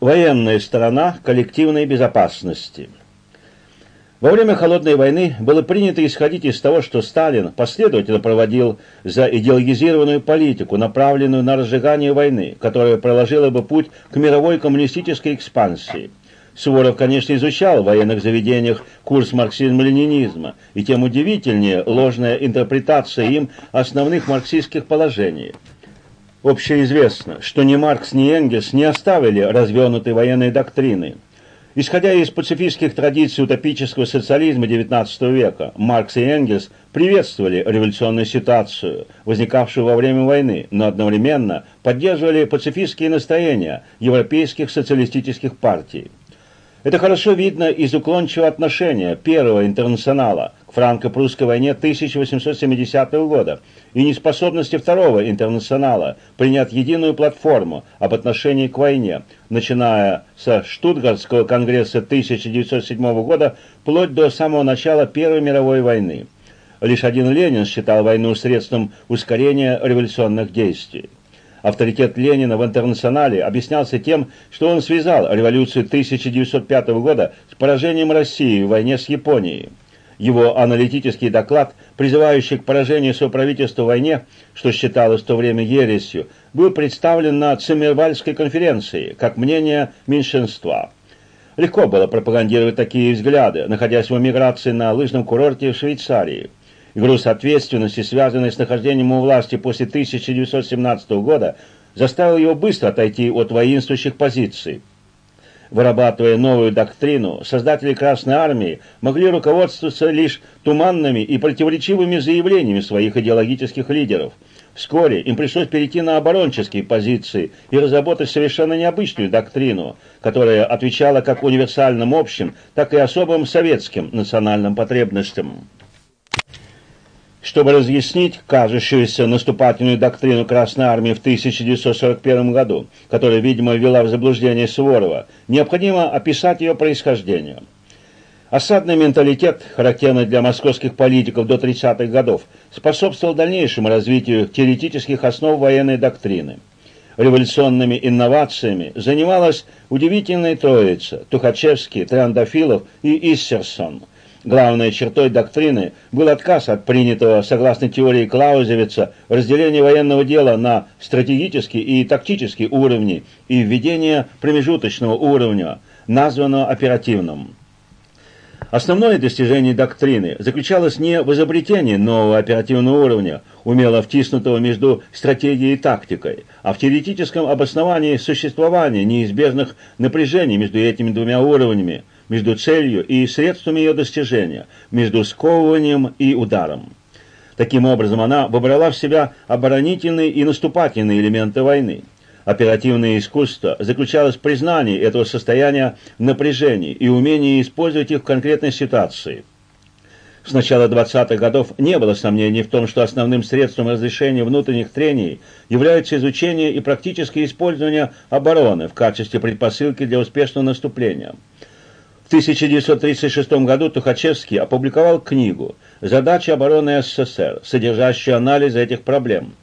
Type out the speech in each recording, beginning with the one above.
Военная сторона коллективной безопасности. Во время Холодной войны было принято исходить из того, что Сталин последовательно проводил за идеологизированную политику, направленную на разжигание войны, которая проложила бы путь к мировой коммунистической экспансии. Суворов, конечно, изучал в военных заведениях курс марксизма-ленинизма, и тем удивительнее ложная интерпретация им основных марксистских положений – Общеизвестно, что ни Маркс, ни Энгельс не оставили развернутой военной доктрины. Исходя из пацифистских традиций утопического социализма XIX века, Маркс и Энгельс приветствовали революционную ситуацию, возникавшую во время войны, но одновременно поддерживали пацифистские настроения европейских социалистических партий. Это хорошо видно из уклончивого отношения Первого интернационала к франко-прусской войне 1870 года и неспособности Второго интернационала принять единую платформу об отношении к войне, начиная со Штутгартского конгресса 1907 года вплоть до самого начала Первой мировой войны. Лишь один Ленин считал войну средством ускорения революционных действий. Авторитет Ленина в интернационале объяснялся тем, что он связал революцию 1905 года с поражением России в войне с Японией. Его аналитический доклад, призывающий к поражению соправительства в войне, что считалось в то время ересью, был представлен на Циммервальской конференции как мнение меньшинства. Легко было пропагандировать такие взгляды, находясь в эмиграции на лыжном курорте в Швейцарии. Груз ответственности, связанный с нахождением у власти после 1917 года, заставил его быстро отойти от воинствующих позиций. Вырабатывая новую доктрину, создатели Красной Армии могли руководствоваться лишь туманными и противоречивыми заявлениями своих идеологических лидеров. Вскоре им пришлось перейти на оборонческие позиции и разработать совершенно необычную доктрину, которая отвечала как универсальным общим, так и особым советским национальным потребностям. Чтобы разъяснить кажущуюся наступательную доктрину Красной Армии в 1941 году, которая, видимо, ввела в заблуждение Суворова, необходимо описать ее происхождение. Осадный менталитет, характерный для московских политиков до 30-х годов, способствовал дальнейшему развитию теоретических основ военной доктрины. Революционными инновациями занималась удивительная троица – Тухачевский, Триандафилов и Иссерсон – Главной чертой доктрины был отказ от принятого, согласно теории Клаузевица, разделения военного дела на стратегический и тактический уровни и введение промежуточного уровня, названного оперативным. Основное достижение доктрины заключалось не в изобретении нового оперативного уровня, умело втиснутого между стратегией и тактикой, а в теоретическом обосновании существования неизбежных напряжений между этими двумя уровнями – между целью и средствами ее достижения, между сковыванием и ударом. Таким образом, она выбрала в себя оборонительные и наступательные элементы войны. Оперативное искусство заключалось в признании этого состояния напряжений и умении использовать их в конкретной ситуации. С начала 20-х годов не было сомнений в том, что основным средством разрешения внутренних трений является изучение и практическое использование обороны в качестве предпосылки для успешного наступления. В 1936 году Тухачевский опубликовал книгу «Задачи обороны СССР», содержащую анализ этих проблем.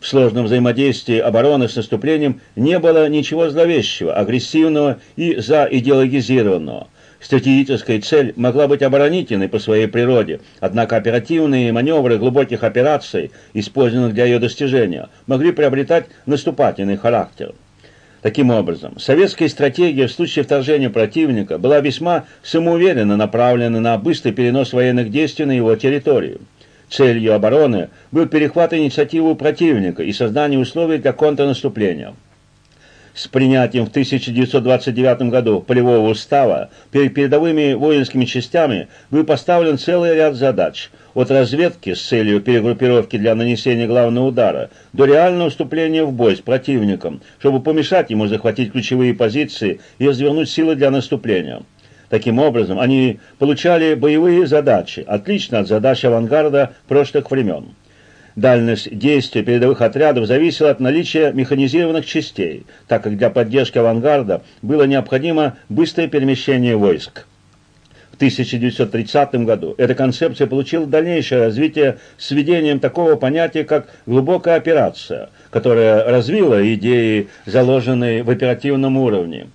В сложном взаимодействии обороны с наступлением не было ничего зловещего, агрессивного и заидеологизированного. Стратегическая цель могла быть оборонительной по своей природе, однако оперативные маневры глубоких операций, использованных для ее достижения, могли приобретать наступательный характер. Таким образом, советская стратегия в случае вторжения противника была весьма самоуверенно направлена на быстрый перенос военных действий на его территорию. Целью обороны был перехват инициативы противника и создание условий для контрнаступления. С принятием в 1929 году полевого устава перед передовыми воинскими частями был поставлен целый ряд задач, от разведки с целью перегруппировки для нанесения главного удара до реального вступления в бой с противником, чтобы помешать ему захватить ключевые позиции и развернуть силы для наступления. Таким образом, они получали боевые задачи, отлично от задач авангарда прошлых времен. Дальность действия передовых отрядов зависела от наличия механизированных частей, так как для поддержки авангарда было необходимо быстрое перемещение войск. В 1930 году эта концепция получила дальнейшее развитие с введением такого понятия, как глубокая операция, которая развила идеи, заложенные в оперативном уровне.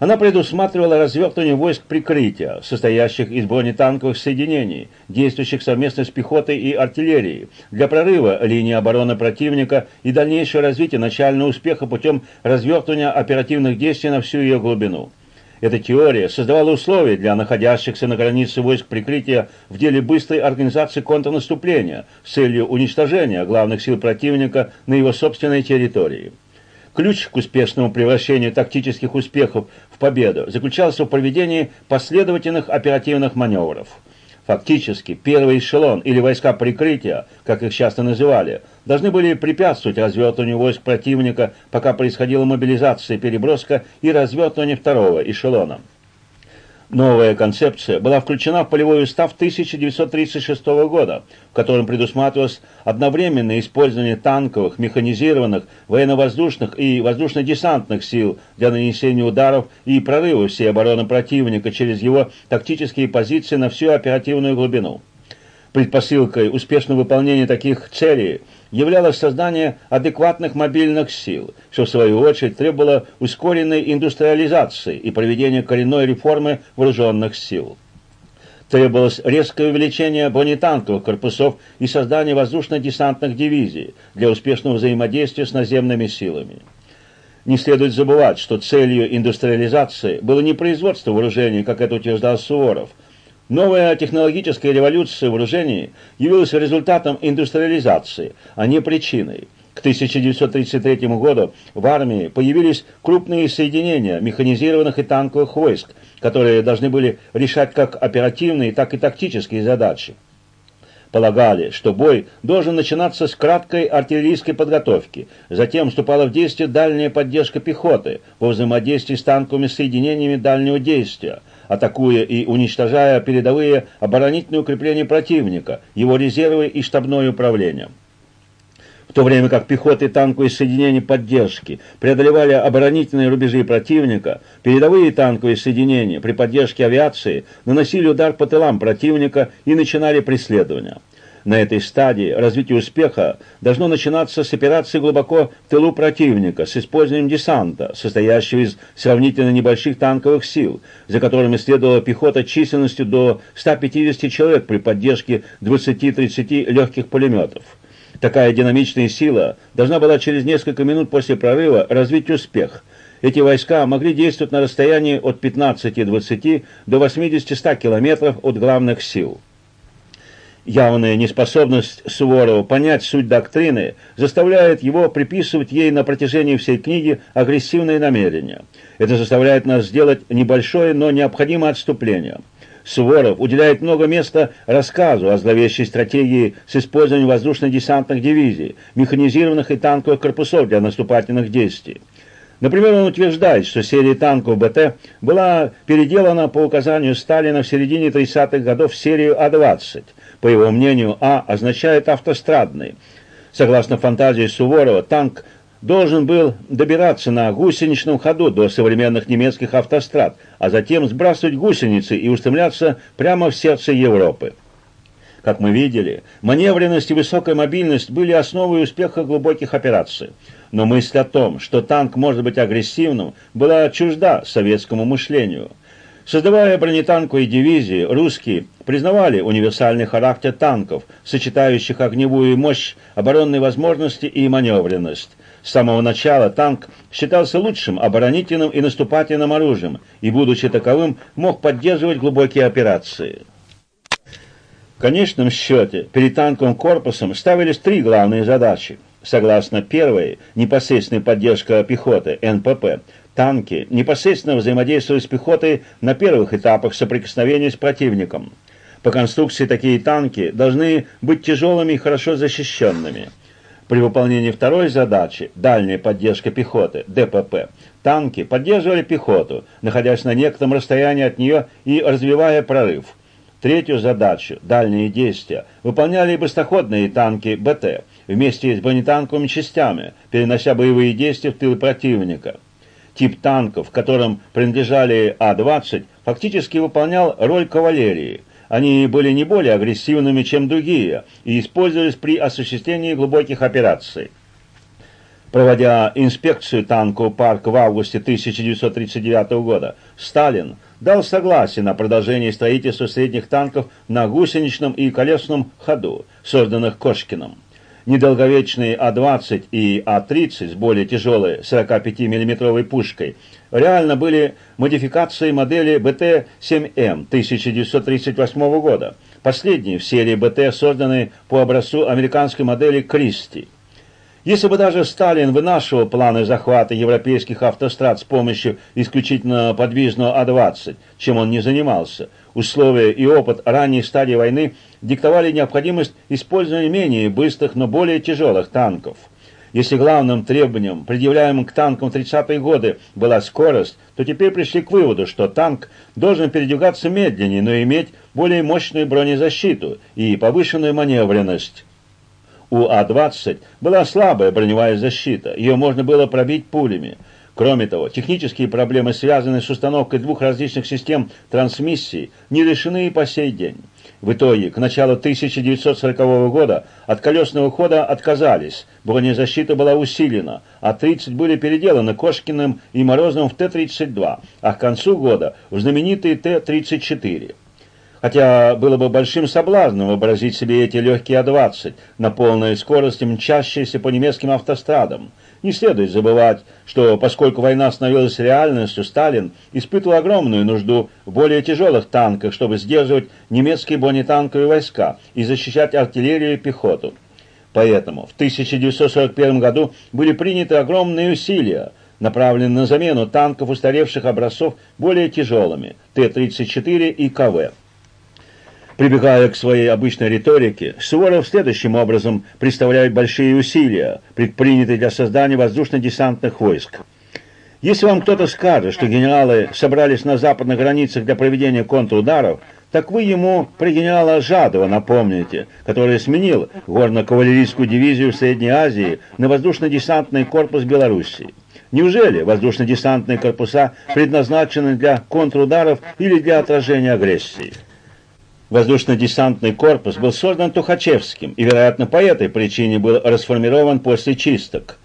Она предусматривала развертывание войск прикрытия, состоящих из бронетанковых соединений, действующих совместно с пехотой и артиллерией, для прорыва линии обороны противника и дальнейшего развития начального успеха путем развертывания оперативных действий на всю ее глубину. Эта теория создавала условия для находящихся на границе войск прикрытия в деле быстрой организации контрнаступления с целью уничтожения главных сил противника на его собственной территории. Ключ к успешному превращению тактических успехов в победу заключался в проведении последовательных оперативных маневров. Фактически, первый эшелон или войска прикрытия, как их часто называли, должны были препятствовать развертыванию войск противника, пока происходила мобилизация, переброска и развертывание второго эшелона. Новая концепция была включена в полевой устав 1936 года, в котором предусматривалось одновременное использование танковых, механизированных, военно-воздушных и воздушно-десантных сил для нанесения ударов и прорыва всей обороны противника через его тактические позиции на всю оперативную глубину. Предпосылкой успешного выполнения таких целей – являлось создание адекватных мобильных сил, что в свою очередь требовало ускоренной индустриализации и проведения коренной реформы вооруженных сил. Требовалось резкое увеличение бронетанковых корпусов и создание воздушно-десантных дивизий для успешного взаимодействия с наземными силами. Не следует забывать, что целью индустриализации было не производство вооружений, как это утверждал Суворов, Новая технологическая революция вооружений явилась результатом индустриализации, а не причиной. К 1933 году в армии появились крупные соединения механизированных и танковых войск, которые должны были решать как оперативные, так и тактические задачи. Полагали, что бой должен начинаться с краткой артиллерийской подготовки, затем вступала в действие дальняя поддержка пехоты во взаимодействии с танковыми соединениями дальнего действия, атакуя и уничтожая передовые оборонительные укрепления противника, его резервы и штабное управление. В то время как пехоты и танковые соединения поддержки преодолевали оборонительные рубежи противника, передовые танковые соединения при поддержке авиации наносили удар по тылам противника и начинали преследование. На этой стадии развитие успеха должно начинаться с операции глубоко в тылу противника, с использованием десанта, состоящего из сравнительно небольших танковых сил, за которыми следовала пехота численностью до 150 человек при поддержке 20-30 легких пулеметов. Такая динамичная сила должна была через несколько минут после прорыва развить успех. Эти войска могли действовать на расстоянии от 15-20 до 80-100 километров от главных сил. Явная неспособность Суворова понять суть доктрины заставляет его приписывать ей на протяжении всей книги агрессивные намерения. Это заставляет нас сделать небольшое, но необходимое отступление. Суворов уделяет много места рассказу о зловещей стратегии с использованием воздушно-десантных дивизий, механизированных и танковых корпусов для наступательных действий. Например, он утверждает, что серия танков БТ была переделана по указанию Сталина в середине 30-х годов в серию А-20. По его мнению, А означает автострадный. Согласно фантазии Суворова, танк должен был добираться на гусеничном ходу до современных немецких автострад, а затем сбрасывать гусеницы и устремляться прямо в сердце Европы. Как мы видели, маневренность и высокая мобильность были основой успеха глубоких операций. Но мысль о том, что танк может быть агрессивным, была чужда советскому мышлению. Создавая бронетанковые дивизии, русские признавали универсальный характер танков, сочетающих огневую мощь, оборонные возможности и маневренность. С самого начала танк считался лучшим оборонительным и наступательным оружием, и, будучи таковым, мог поддерживать глубокие операции. В конечном счете, перед танковым корпусом ставились три главные задачи. Согласно первой, непосредственная поддержка пехоты, НПП, танки непосредственно взаимодействуют с пехотой на первых этапах соприкосновения с противником. По конструкции такие танки должны быть тяжелыми и хорошо защищенными. При выполнении второй задачи, дальняя поддержка пехоты, ДПП, танки поддерживали пехоту, находясь на некотором расстоянии от нее и развивая прорыв. Третью задачу, дальние действия, выполняли быстроходные танки БТ вместе с бронетанковыми частями, перенося боевые действия в тыл противника. Тип танков, которым принадлежали А-20, фактически выполнял роль кавалерии. Они были не более агрессивными, чем другие, и использовались при осуществлении глубоких операций. Проводя инспекцию танкового парка в августе 1939 года, Сталин дал согласие на продолжение строительства средних танков на гусеничном и колесном ходу, созданных Кошкиным. Недолговечные А-20 и А-30 с более тяжелой 45 миллиметровой пушкой реально были модификацией модели БТ-7М 1938 года, последней в серии БТ, созданной по образцу американской модели «Кристи». Если бы даже Сталин вынашивал планы захвата европейских автострад с помощью исключительно подвижного А-20, чем он не занимался, условия и опыт ранней стадии войны диктовали необходимость использования менее быстрых, но более тяжелых танков. Если главным требованием, предъявляемым к танкам в 30-е годы, была скорость, то теперь пришли к выводу, что танк должен передвигаться медленнее, но иметь более мощную бронезащиту и повышенную маневренность. У А-20 была слабая броневая защита, ее можно было пробить пулями. Кроме того, технические проблемы, связанные с установкой двух различных систем трансмиссии, не решены и по сей день. В итоге, к началу 1940 года от колесного хода отказались, бронезащита была усилена, а 30 были переделаны Кошкиным и Морозовым в Т-32, а к концу года в знаменитые Т-34. Хотя было бы большим соблазном вообразить себе эти легкие А-20 на полной скорости, мчащиеся по немецким автострадам. Не следует забывать, что поскольку война становилась реальностью, Сталин испытывал огромную нужду в более тяжелых танках, чтобы сдерживать немецкие бронетанковые войска и защищать артиллерию и пехоту. Поэтому в 1941 году были приняты огромные усилия, направленные на замену танков устаревших образцов более тяжелыми Т-34 и КВ. Прибегая к своей обычной риторике, Суворов следующим образом представляет большие усилия, предпринятые для создания воздушно-десантных войск. Если вам кто-то скажет, что генералы собрались на западных границах для проведения контрударов, так вы ему про генерала Жадова напомните, который сменил горно-кавалерийскую дивизию в Средней Азии на воздушно-десантный корпус Белоруссии. Неужели воздушно-десантные корпуса предназначены для контрударов или для отражения агрессии? Воздушно-десантный корпус был создан Тухачевским и, вероятно, по этой причине был расформирован после чисток.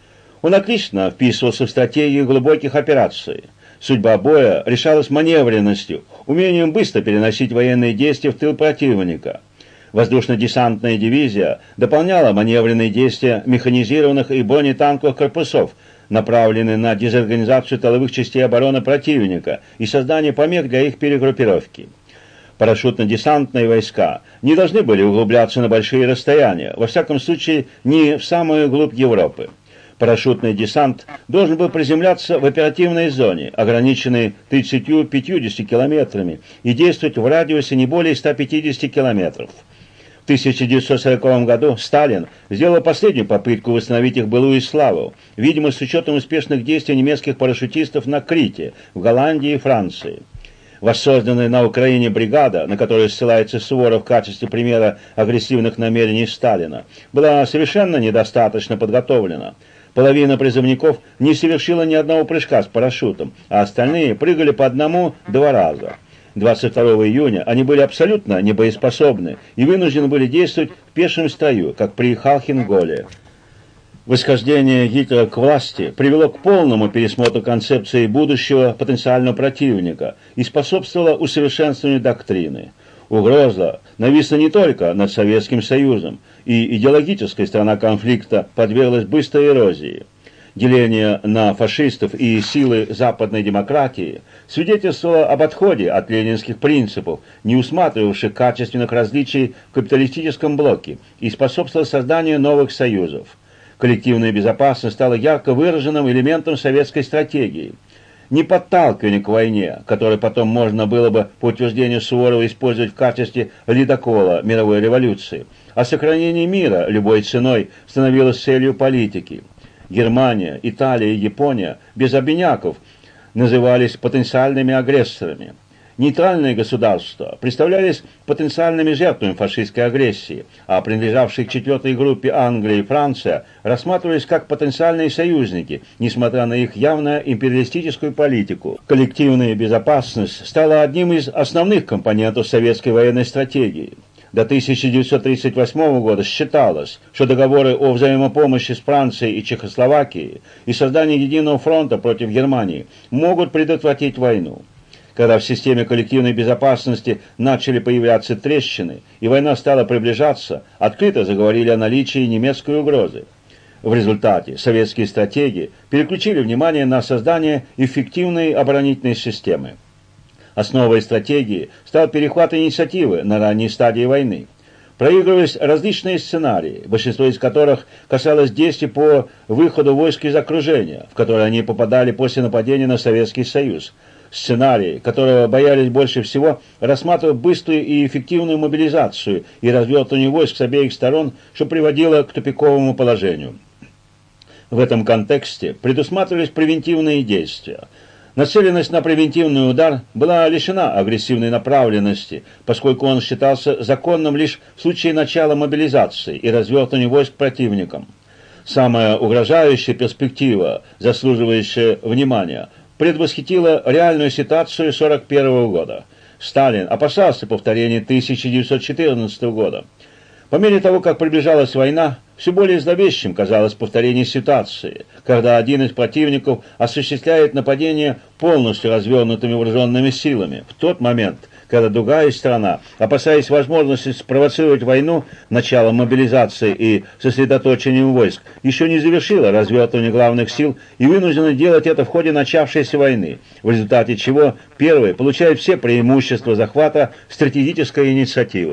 Он отлично вписывался в стратегию глубоких операций. Судьба боя решалась маневренностью, умением быстро переносить военные действия в тыл противника. Воздушно-десантная дивизия дополняла маневренные действия механизированных и бронетанковых корпусов, направленные на дезорганизацию тыловых частей обороны противника и создание помех для их перегруппировки парашютно-десантные войска не должны были углубляться на большие расстояния, во всяком случае не в самую глубь Европы. Парашютный десант должен был приземляться в оперативной зоне, ограниченной 30-50 километрами, и действовать в радиусе не более 150 километров. В 1940 году Сталин сделал последнюю попытку восстановить их былую славу, видимо, с учетом успешных действий немецких парашютистов на Крите, в Голландии и Франции воссозданная на Украине бригада, на которую ссылается Суворов в качестве примера агрессивных намерений Сталина, была совершенно недостаточно подготовлена. Половина призывников не совершила ни одного прыжка с парашютом, а остальные прыгали по одному-два раза. 22 июня они были абсолютно небоеспособны и вынуждены были действовать в пешем строю, как при Халхинголе. Восхождение Гитлера к власти привело к полному пересмотру концепции будущего потенциального противника и способствовало усовершенствованию доктрины. Угроза нависла не только над Советским Союзом, и идеологическая сторона конфликта подверглась быстрой эрозии. Деление на фашистов и силы западной демократии свидетельствовало об отходе от ленинских принципов, не усматривавших качественных различий в капиталистическом блоке, и способствовало созданию новых союзов коллективная безопасность стала ярко выраженным элементом советской стратегии. Не подталкивание к войне, которое потом можно было бы, по утверждению Суворова, использовать в качестве ледокола мировой революции, а сохранение мира любой ценой становилось целью политики. Германия, Италия и Япония без обиняков назывались потенциальными агрессорами. Нейтральные государства представлялись потенциальными жертвами фашистской агрессии, а принадлежавшие к четвертой группе Англия и Франция рассматривались как потенциальные союзники, несмотря на их явно империалистическую политику. Коллективная безопасность стала одним из основных компонентов советской военной стратегии. до 1938 года считалось, что договоры о взаимопомощи с Францией и Чехословакией и создание единого фронта против Германии могут предотвратить войну. Когда в системе коллективной безопасности начали появляться трещины и война стала приближаться, открыто заговорили о наличии немецкой угрозы. В результате советские стратеги переключили внимание на создание эффективной оборонительной системы. Основой стратегии стал перехват инициативы на ранней стадии войны. Проигрывались различные сценарии, большинство из которых касалось действий по выходу войск из окружения, в которое они попадали после нападения на Советский Союз. Сценарии, которого боялись больше всего, рассматривали быструю и эффективную мобилизацию и развертывание войск с обеих сторон, что приводило к тупиковому положению. В этом контексте предусматривались превентивные действия – Нацеленность на превентивный удар была лишена агрессивной направленности, поскольку он считался законным лишь в случае начала мобилизации и развертывания войск противником. Самая угрожающая перспектива, заслуживающая внимания, предвосхитила реальную ситуацию 1941 года. Сталин опасался повторения 1914 года. По мере того, как приближалась война, все более зловещим казалось повторение ситуации, когда один из противников осуществляет нападение полностью развернутыми вооруженными силами. В тот момент, когда другая страна, опасаясь возможности спровоцировать войну началом мобилизации и сосредоточением войск, еще не завершила развертывание главных сил и вынуждена делать это в ходе начавшейся войны, в результате чего первый получает все преимущества захвата стратегической инициативы.